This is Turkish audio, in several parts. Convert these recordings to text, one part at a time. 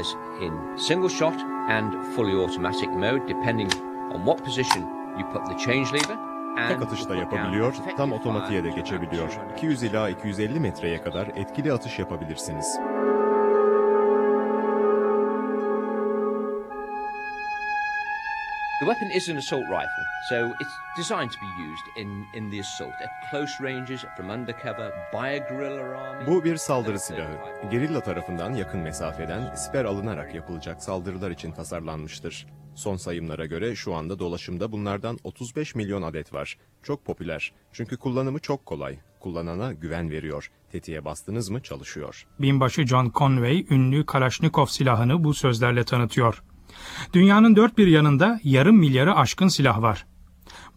fires in single shot and fully automatic mode depending on what position you put the change lever. Tek down yapabiliyor, tam otomatiğe de geçebiliyor. 200 200 ila 250 metreye kadar etkili atış yapabilirsiniz. The weapon is an assault rifle, so it's designed to be used in, in the assault at close ranges, from undercover, by a guerrilla army. Bu bir saldırı silahı. Gerilla tarafından yakın mesafeden siper alınarak yapılacak saldırılar için tasarlanmıştır. Son sayımlara göre şu anda dolaşımda bunlardan 35 milyon adet var. Çok popüler. Çünkü kullanımı çok kolay. Kullanana güven veriyor. Tetiğe bastınız mı çalışıyor. Binbaşı John Conway ünlü Kalashnikov silahını bu sözlerle tanıtıyor. Dünyanın dört bir yanında yarım milyarı aşkın silah var.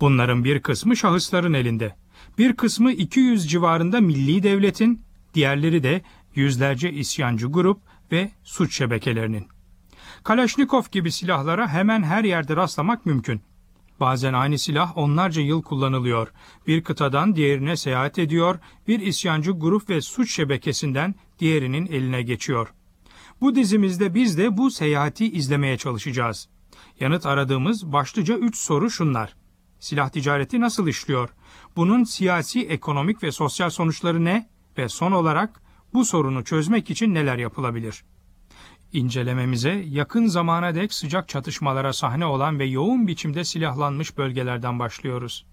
Bunların bir kısmı şahısların elinde. Bir kısmı 200 civarında milli devletin, diğerleri de yüzlerce isyancı grup ve suç şebekelerinin. Kalashnikov gibi silahlara hemen her yerde rastlamak mümkün. Bazen aynı silah onlarca yıl kullanılıyor. Bir kıtadan diğerine seyahat ediyor, bir isyancı grup ve suç şebekesinden diğerinin eline geçiyor. Bu dizimizde biz de bu seyahati izlemeye çalışacağız. Yanıt aradığımız başlıca üç soru şunlar. Silah ticareti nasıl işliyor? Bunun siyasi, ekonomik ve sosyal sonuçları ne? Ve son olarak bu sorunu çözmek için neler yapılabilir? İncelememize yakın zamana dek sıcak çatışmalara sahne olan ve yoğun biçimde silahlanmış bölgelerden başlıyoruz.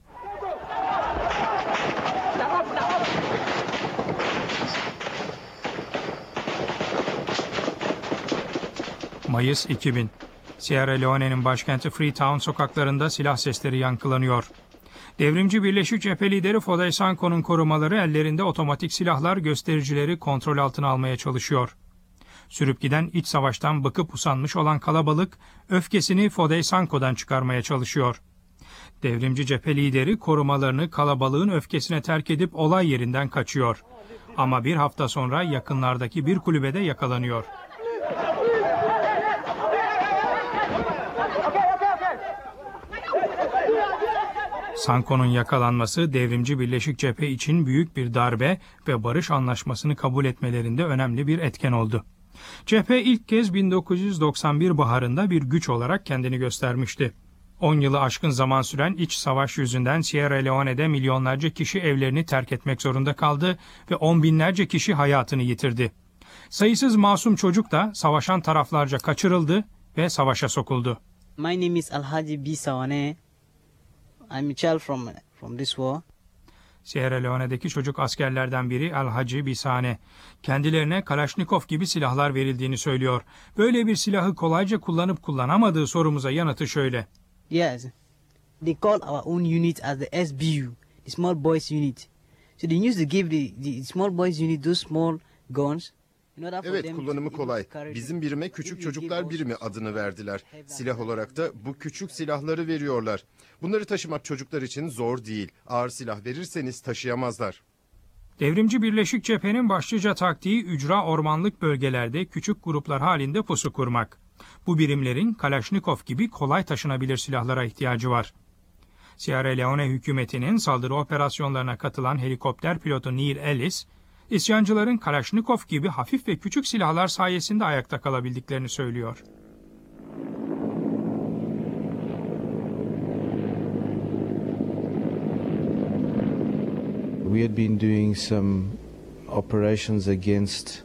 Mayıs 2000. Sierra Leone'nin başkenti Freetown sokaklarında silah sesleri yankılanıyor. Devrimci Birleşik Cephe lideri Foday Sanko'nun korumaları ellerinde otomatik silahlar göstericileri kontrol altına almaya çalışıyor. Sürüp giden iç savaştan bıkıp usanmış olan kalabalık öfkesini Foday Sanko'dan çıkarmaya çalışıyor. Devrimci cephe lideri korumalarını kalabalığın öfkesine terk edip olay yerinden kaçıyor. Ama bir hafta sonra yakınlardaki bir kulübede yakalanıyor. Sanko'nun yakalanması devrimci Birleşik Cephe için büyük bir darbe ve barış anlaşmasını kabul etmelerinde önemli bir etken oldu. Cephe ilk kez 1991 baharında bir güç olarak kendini göstermişti. 10 yılı aşkın zaman süren iç savaş yüzünden Sierra Leone'de milyonlarca kişi evlerini terk etmek zorunda kaldı ve on binlerce kişi hayatını yitirdi. Sayısız masum çocuk da savaşan taraflarca kaçırıldı ve savaşa sokuldu. My name is Alhaji B. I'm a child from from this war. Sierra Leone'deki çocuk askerlerden biri El Hacı Bisane. Kendilerine Kalashnikov gibi silahlar verildiğini söylüyor. Böyle bir silahı kolayca kullanıp kullanamadığı sorumuza yanıtı şöyle. Yes. They call our own unit as the SBU, the Small Boys Unit. So they used to give the, the Small Boys Unit those small guns. in order for Evet kullanımı kolay. Bizim birime küçük çocuklar birimi adını verdiler. Silah olarak da bu küçük silahları veriyorlar. Bunları taşımak çocuklar için zor değil. Ağır silah verirseniz taşıyamazlar. Devrimci Birleşik Cephe'nin başlıca taktiği ücra ormanlık bölgelerde küçük gruplar halinde pusu kurmak. Bu birimlerin Kalashnikov gibi kolay taşınabilir silahlara ihtiyacı var. Sierra Leone hükümetinin saldırı operasyonlarına katılan helikopter pilotu Neil Ellis, isyancıların Kalashnikov gibi hafif ve küçük silahlar sayesinde ayakta kalabildiklerini söylüyor. We had been doing some operations against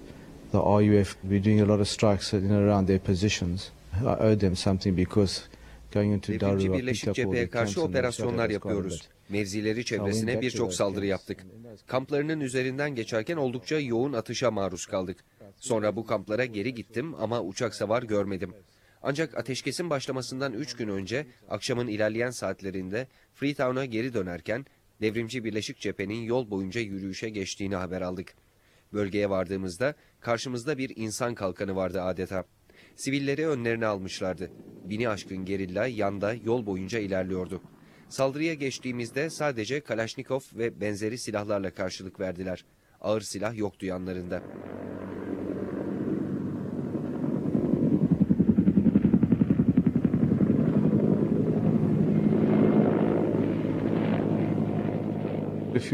the RUF. We're doing a lot of strikes in and around their positions. I owe them something because going into Daru, Devrimci I picked Birleşik Cephe'ye the karşı operasyonlar yapıyoruz. Mevzileri çevresine birçok saldırı yaptık. Kamplarının üzerinden geçerken oldukça yoğun atışa maruz kaldık. Sonra bu kamplara geri gittim ama uçak savar görmedim. Ancak ateşkesin başlamasından 3 gün önce akşamın ilerleyen saatlerinde Freetown'a geri dönerken Devrimci Birleşik Cephe'nin yol boyunca yürüyüşe geçtiğini haber aldık. Bölgeye vardığımızda karşımızda bir insan kalkanı vardı adeta. Sivilleri önlerine almışlardı. Bini aşkın gerilla yanda yol boyunca ilerliyordu. Saldırıya geçtiğimizde sadece Kalashnikov ve benzeri silahlarla karşılık verdiler. Ağır silah yoktu yanlarında.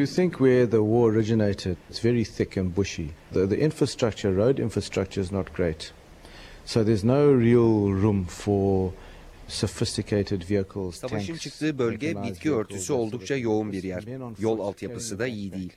You think where the war originated, it's very thick and bushy. The, the infrastructure, road infrastructure is not great. So there's no real room for sophisticated vehicles, Savaşın çıktığı bölge bitki örtüsü oldukça yoğun bir yer. Yol altyapısı da iyi değil.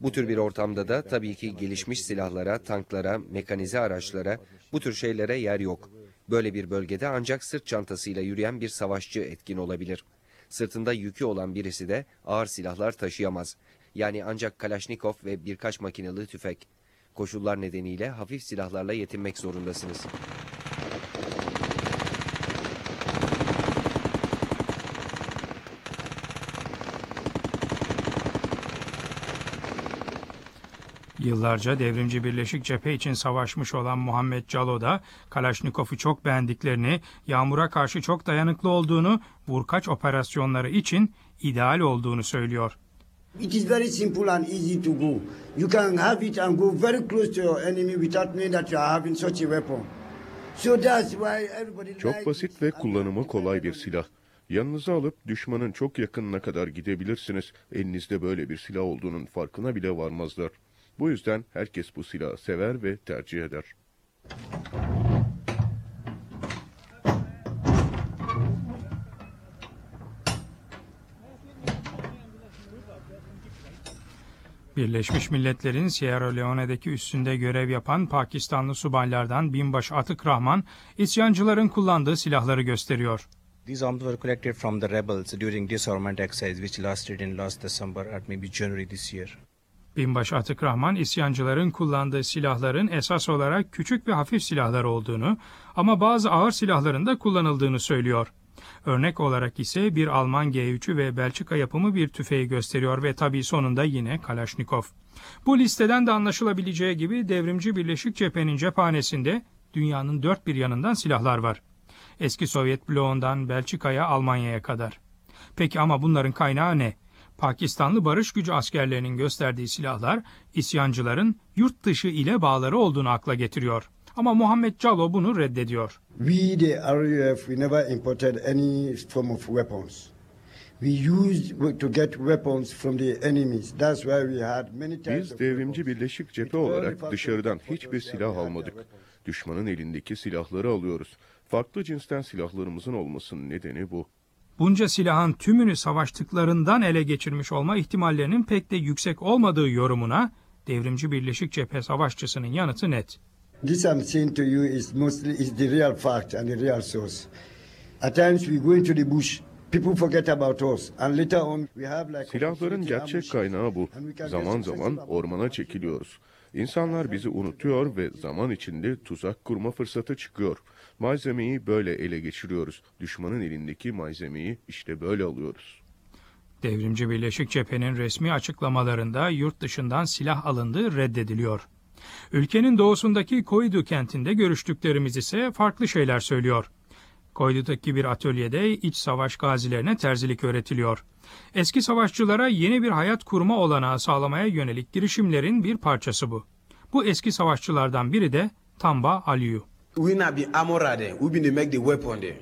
Bu tür bir ortamda da tabii ki gelişmiş silahlara, tanklara, mekanize araçlara, bu tür şeylere yer yok. Böyle bir bölgede ancak sırt çantasıyla yürüyen bir savaşçı etkin olabilir. Sırtında yükü olan birisi de ağır silahlar taşıyamaz. Yani ancak Kalaşnikov ve birkaç makinalı tüfek. Koşullar nedeniyle hafif silahlarla yetinmek zorundasınız. Yıllarca devrimci Birleşik Cephe için savaşmış olan Muhammed Calo da Kalaşnikov'u çok beğendiklerini, yağmura karşı çok dayanıklı olduğunu, vurkaç operasyonları için ideal olduğunu söylüyor. It is very simple and easy to go. You can have it and go very close to your enemy without knowing that you are having such a weapon. So that's why everybody Çok basit it ve kullanımı kolay bir silah. Yanınıza alıp düşmanın çok yakınına kadar gidebilirsiniz. Elinizde böyle bir silah olduğunun farkına bile varmazlar. Bu yüzden herkes bu silahı sever ve tercih eder. Birleşmiş Milletler'in Sierra Leone'deki üssünde görev yapan Pakistanlı subaylardan binbaşı Atık Rahman, isyancıların kullandığı silahları gösteriyor. These arms were collected from the rebels during disarmament exercise which lasted in last December at maybe January this year. Binbaşı Atık Rahman, isyancıların kullandığı silahların esas olarak küçük ve hafif silahlar olduğunu ama bazı ağır silahların da kullanıldığını söylüyor. Örnek olarak ise bir Alman G3'ü ve Belçika yapımı bir tüfeği gösteriyor ve tabii sonunda yine Kalashnikov. Bu listeden de anlaşılabileceği gibi devrimci Birleşik Cephe'nin cephanesinde dünyanın dört bir yanından silahlar var. Eski Sovyet bloğundan Belçika'ya, Almanya'ya kadar. Peki ama bunların kaynağı ne? Pakistanlı barış gücü askerlerinin gösterdiği silahlar isyancıların yurt dışı ile bağları olduğunu akla getiriyor. Ama Muhammed Calo bunu reddediyor. We, the RUF, we never imported any form of weapons. We used to get weapons from the enemies. That's why we had many types Biz devrimci. Birleşik Cephe olarak dışarıdan hiçbir silah almadık. Düşmanın elindeki silahları alıyoruz. Farklı cinsten silahlarımızın olmasının nedeni bu. Bunca silahın tümünü savaştıklarından ele geçirmiş olma ihtimallerinin pek de yüksek olmadığı yorumuna devrimci Birleşik Cephe savaşçısının yanıtı net. This I'm saying to you is mostly is the real fact and the real source. At times we go into the bush, Silahların gerçek kaynağı bu. Zaman zaman ormana çekiliyoruz. İnsanlar bizi unutuyor ve zaman içinde tuzak kurma fırsatı çıkıyor. Malzemeyi böyle ele geçiriyoruz. Düşmanın elindeki malzemeyi işte böyle alıyoruz. Devrimci Birleşik Cephe'nin resmi açıklamalarında yurt dışından silah alındığı reddediliyor. Ülkenin doğusundaki Koydu kentinde görüştüklerimiz ise farklı şeyler söylüyor. Koydu'daki bir atölyede iç savaş gazilerine terzilik öğretiliyor. Eski savaşçılara yeni bir hayat kurma olanağı sağlamaya yönelik girişimlerin bir parçası bu. Bu eski savaşçılardan biri de Tamba Aliyu. We not be amora there. We they make the weapon there.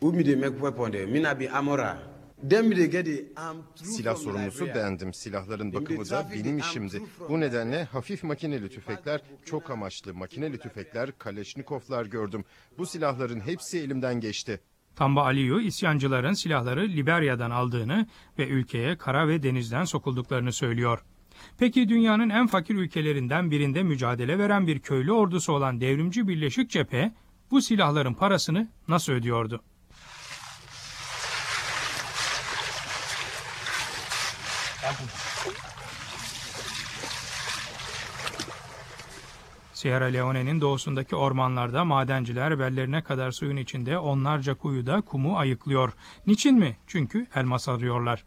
We be make weapon there. Me not be amora. Be Silah sorumlusu bendim. Silahların bakımı da benim işimdi. Bu nedenle hafif makineli tüfekler, çok amaçlı makineli tüfekler, Kaleşnikovlar gördüm. Bu silahların hepsi elimden geçti. Tamba Aliyu isyancıların silahları Liberya'dan aldığını ve ülkeye kara ve denizden sokulduklarını söylüyor. Peki dünyanın en fakir ülkelerinden birinde mücadele veren bir köylü ordusu olan devrimci Birleşik Cephe bu silahların parasını nasıl ödüyordu? Sierra Leone'nin doğusundaki ormanlarda madenciler bellerine kadar suyun içinde onlarca kuyuda kumu ayıklıyor. Niçin mi? Çünkü elmas arıyorlar.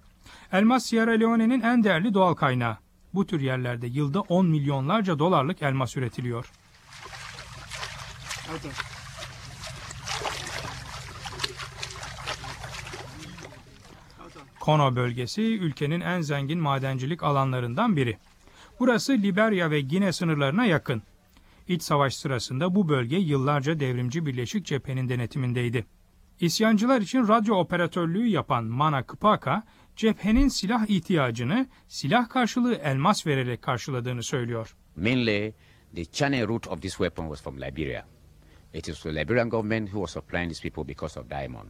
Elmas Sierra Leone'nin en değerli doğal kaynağı. Bu tür yerlerde yılda 10 milyonlarca dolarlık elmas üretiliyor. Kono bölgesi ülkenin en zengin madencilik alanlarından biri. Burası Liberya ve Gine sınırlarına yakın. İç savaş sırasında bu bölge yıllarca devrimci Birleşik Cephe'nin denetimindeydi. İsyancılar için radyo operatörlüğü yapan Mana Kpaka, cephenin silah ihtiyacını silah karşılığı elmas vererek karşıladığını söylüyor. Mainly, the channel route of this weapon was from Liberia. It is the Liberian government who was supplying these people because of diamond.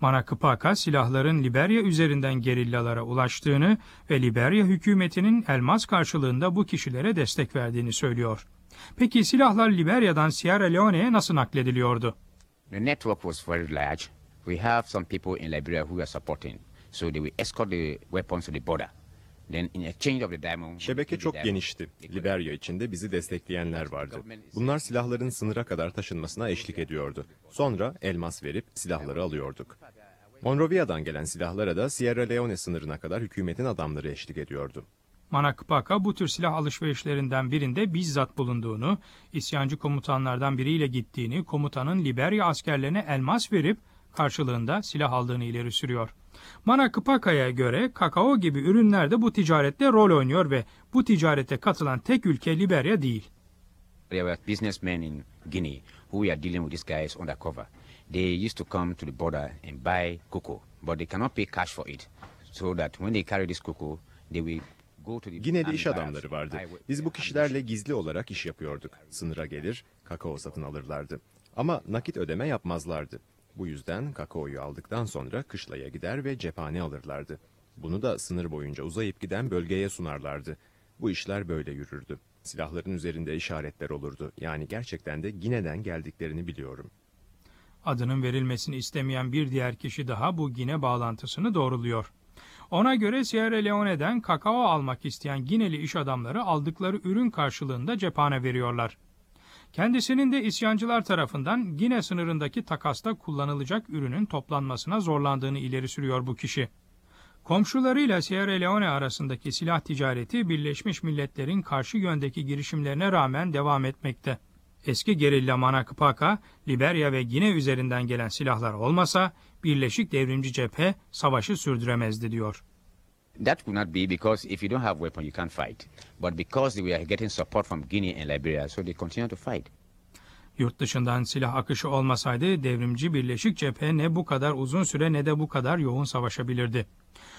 Manakıpaka silahların Liberya üzerinden gerillalara ulaştığını ve Liberya hükümetinin elmas karşılığında bu kişilere destek verdiğini söylüyor. Peki silahlar Liberya'dan Sierra Leone'ye nasıl naklediliyordu? The network was very large. We have some people in Liberia who are supporting. So they will escort the weapons to the border. Then in exchange of the diamond, Şebeke çok genişti. Liberya içinde bizi destekleyenler vardı. Bunlar silahların sınıra kadar taşınmasına eşlik ediyordu. Sonra elmas verip silahları alıyorduk. Monrovia'dan gelen silahlara da Sierra Leone sınırına kadar hükümetin adamları eşlik ediyordu. Manakpaka bu tür silah alışverişlerinden birinde bizzat bulunduğunu, isyancı komutanlardan biriyle gittiğini, komutanın Liberya askerlerine elmas verip karşılığında silah aldığını ileri sürüyor. Manakpaka'ya göre kakao gibi ürünler de bu ticarette rol oynuyor ve bu ticarete katılan tek ülke Liberya değil. There were businessmen in Guinea who were dealing with these guys undercover. They used to come to the border and buy cocoa, but they cannot pay cash for it. So that when they carry this cocoa, they will the Gine'de iş adamları vardı. Biz bu kişilerle gizli olarak iş yapıyorduk. Sınıra gelir, kakao satın alırlardı. Ama nakit ödeme yapmazlardı. Bu yüzden kakaoyu aldıktan sonra kışlaya gider ve cephane alırlardı. Bunu da sınır boyunca uzayıp giden bölgeye sunarlardı. Bu işler böyle yürürdü. Silahların üzerinde işaretler olurdu. Yani gerçekten de Gine'den geldiklerini biliyorum. Adının verilmesini istemeyen bir diğer kişi daha bu Gine bağlantısını doğruluyor. Ona göre Sierra Leone'den kakao almak isteyen Gineli iş adamları aldıkları ürün karşılığında cephane veriyorlar. Kendisinin de isyancılar tarafından Gine sınırındaki takasta kullanılacak ürünün toplanmasına zorlandığını ileri sürüyor bu kişi. Komşularıyla Sierra Leone arasındaki silah ticareti Birleşmiş Milletler'in karşı yöndeki girişimlerine rağmen devam etmekte. Eski gerilla Manakpaka, Liberya ve Gine üzerinden gelen silahlar olmasa Birleşik Devrimci Cephe savaşı sürdüremezdi diyor. That would not be because if you don't have weapon, you can't fight. But because we are getting support from Guinea and Liberia, so they continue to fight. Yurt dışından silah akışı olmasaydı devrimci Birleşik Cephe ne bu kadar uzun süre ne de bu kadar yoğun savaşabilirdi.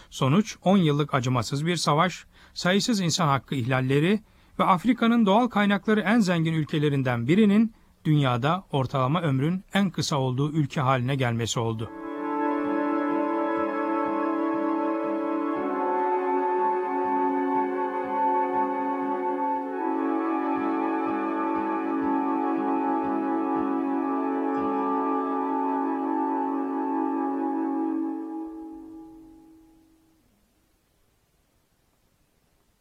Sonuç 10 yıllık acımasız bir savaş, sayısız insan hakkı ihlalleri ve Afrika'nın doğal kaynakları en zengin ülkelerinden birinin dünyada ortalama ömrün en kısa olduğu ülke haline gelmesi oldu.